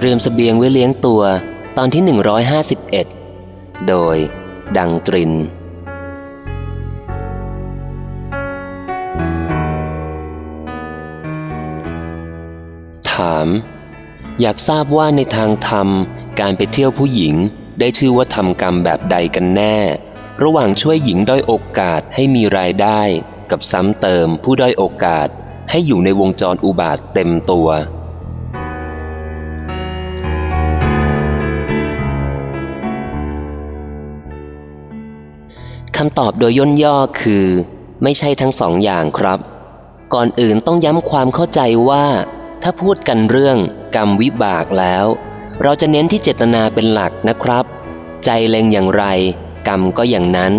เตรียมสเสบียงไว้เลี้ยงตัวตอนที่ 151 โดยดังตริน ถาม อยากทราบว่าในทางธรรมการไปเที่ยวผู้หญิงได้ชื่อว่าทำกรรมแบบใดกันแน่ ระหว่างช่วยหญิงด้อยโอกาสให้มีรายได้ กับซ้ำเติมผู้ด้อยโอกาสให้อยู่ในวงจรอุบาทเต็มตัว คำตอบโดยย่นย่อคือ ไม่ใช่ทั้งสองอย่างครับ ก่อนอื่นต้องย้ำความเข้าใจว่า ถ้าพูดกันเรื่องกรรมวิบากแล้ว เราจะเน้นที่เจตนาเป็นหลักนะครับ ใจเล็งอย่างไร กรรมก็อย่างนั้น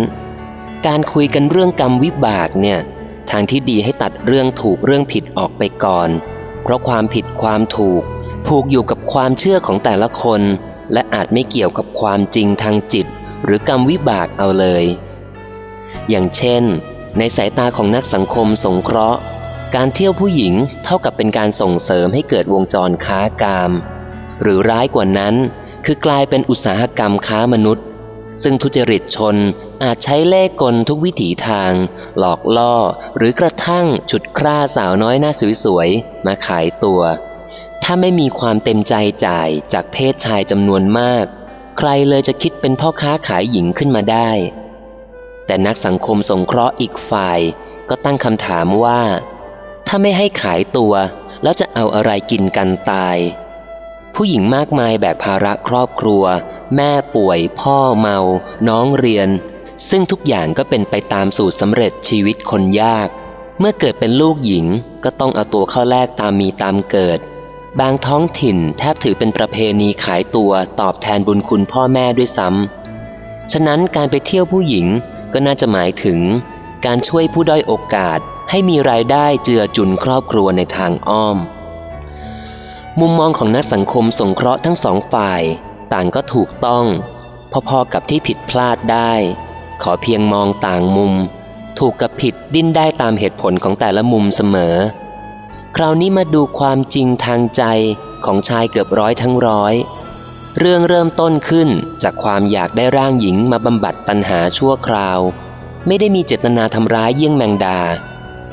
การคุยกันเรื่องกรรมวิบากเนี่ยทางที่ดีให้ตัดเรื่องถูกเรื่องผิดออกไปก่อน เพราะความผิดความถูก ผูกอยู่กับความเชื่อของแต่ละคน และอาจไม่เกี่ยวกับความจริงทางจิต หรือกรรมวิบากเอาเลย อย่างเช่น ในสายตาของนักสังคมสงเคราะห์ การเที่ยวผู้หญิงเท่ากับเป็นการส่งเสริมให้เกิดวงจรค้ากาม หรือร้ายกว่านั้น คือกลายเป็นอุตสาหกรรมค้ามนุษย์ ซึ่งทุจริตชนอาจใช้เล่กลทุกวิถีทาง หลอกล่อหรือกระทั่งฉุดคร่าสาวน้อยหน้าสวยๆมาขายตัว ถ้าไม่มีความเต็มใจจ่ายจากเพศชายจำนวนมาก ใครเลยจะคิดเป็นพ่อค้าขายหญิงขึ้นมาได้ แต่นักสังคมสงเคราะห์อีกฝ่าย ก็ตั้งคำถามว่า ถ้าไม่ให้ขายตัว แล้วจะเอาอะไรกินกันตาย ผู้หญิงมากมายแบกภาระครอบครัว แม่ป่วย พ่อเมา น้องเรียน ซึ่งทุกอย่างก็เป็นไปตามสูตรสำเร็จชีวิตคนยาก เมื่อเกิดเป็นลูกหญิงก็ต้องเอาตัวเข้าแลกตามมีตามเกิดบางท้องถิ่นแทบถือเป็นประเพณีขายตัวตอบแทนบุญคุณพ่อแม่ด้วยซ้ำ ฉะนั้นการไปเที่ยวผู้หญิง ก็น่าจะหมายถึง การช่วยผู้ด้อยโอกาสให้มีรายได้เจือจุนครอบครัวในทางอ้อม มุมมองของนักสังคมสงเคราะห์ทั้งสองฝ่าย ต่างก็ถูกต้อง พอๆกับที่ผิดพลาดได้ ขอเพียงมองต่างมุม ถูกกับผิดดิ้นได้ตามเหตุผลของแต่ละมุมเสมอ คราวนี้มาดูความจริงทางใจของชายเกือบร้อยทั้งร้อย เรื่องเริ่มต้นขึ้นจากความอยากได้ร่างหญิงมาบำบัดตัณหาชั่วคราว ไม่ได้มีเจตนาทำร้ายเยี่ยงแมงดา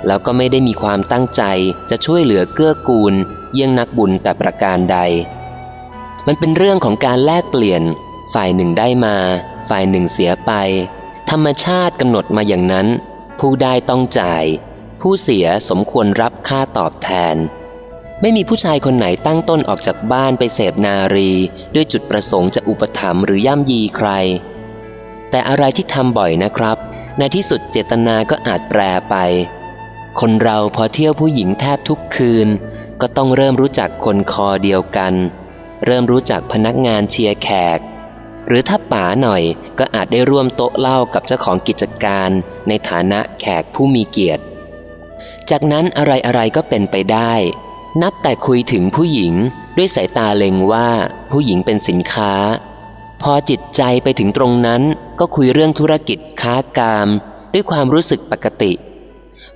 แล้วก็ไม่ได้มีความตั้งใจจะช่วยเหลือเกื้อกูล เยี่ยงนักบุญแต่ประการใด มันเป็นเรื่องของการแลกเปลี่ยน ฝ่ายหนึ่งได้มา ฝ่ายหนึ่งเสียไป ธรรมชาติกำหนดมาอย่างนั้น ผู้ได้ต้องจ่าย ผู้เสียสมควรรับค่าตอบแทน ไม่มีผู้ชายคนไหนตั้งต้นออกจากบ้านไปเสพนารี ด้วยจุดประสงค์จะอุปถัมภ์หรือย่ำยีใคร แต่อะไรที่ทำบ่อยนะครับ ในที่สุดเจตนาก็อาจแปรไป คนเราพอเที่ยวผู้หญิงแทบทุกคืน ก็ต้องเริ่มรู้จักคนคอเดียวกัน เริ่มรู้จักพนักงานเชียร์แขก หรือถ้าป๋าหน่อยก็อาจได้ร่วมโต๊ะเล่ากับเจ้าของกิจการในฐานะแขกผู้มีเกียรติ จากนั้นอะไรๆก็เป็นไปได้ นับแต่คุยถึงผู้หญิงด้วยสายตาเล็งว่าผู้หญิงเป็นสินค้า พอจิตใจไปถึงตรงนั้นก็คุยเรื่องธุรกิจค้ากาม ด้วยความรู้สึกปกติ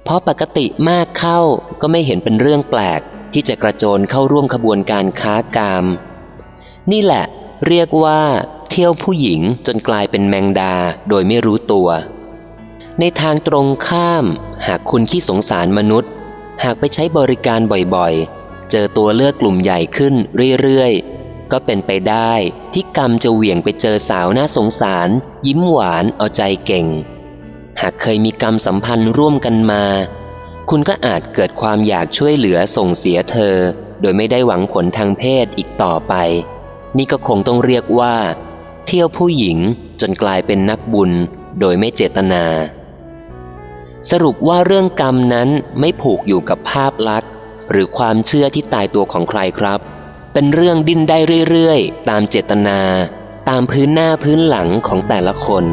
เพอปกติมากเข้าก็ไม่เห็นเป็นเรื่องแปลก ที่จะกระโจนเข้าร่วมขบวนการค้ากาม นี่แหละ เรียกว่า เที่ยวผู้หญิงจนกลายเป็นแมงดาโดยไม่รู้ตัว ในทางตรงข้าม หากคุณขี้สงสารมนุษย์ หากไปใช้บริการบ่อยๆ เจอตัวเลือกกลุ่มใหญ่ขึ้นเรื่อยๆ ก็เป็นไปได้ที่กรรมจะเหวี่ยงไปเจอสาวน่าสงสาร ยิ้มหวานเอาใจเก่ง หากเคยมีกรรมสัมพันธ์ร่วมกันมา คุณก็อาจเกิดความอยากช่วยเหลือส่งเสียเธอ โดยไม่ได้หวังผลทางเพศอีกต่อไป นี่ก็คงต้องเรียกว่า เที่ยวผู้หญิงจนกลายเป็นนักบุญโดยไม่เจตนา สรุปว่าเรื่องกรรมนั้นไม่ผูกอยู่กับภาพลักษณ์ หรือความเชื่อที่ตายตัวของใครครับ เป็นเรื่องดิ้นได้เรื่อยๆ ตามเจตนา ตามพื้นหน้าพื้นหลังของแต่ละคน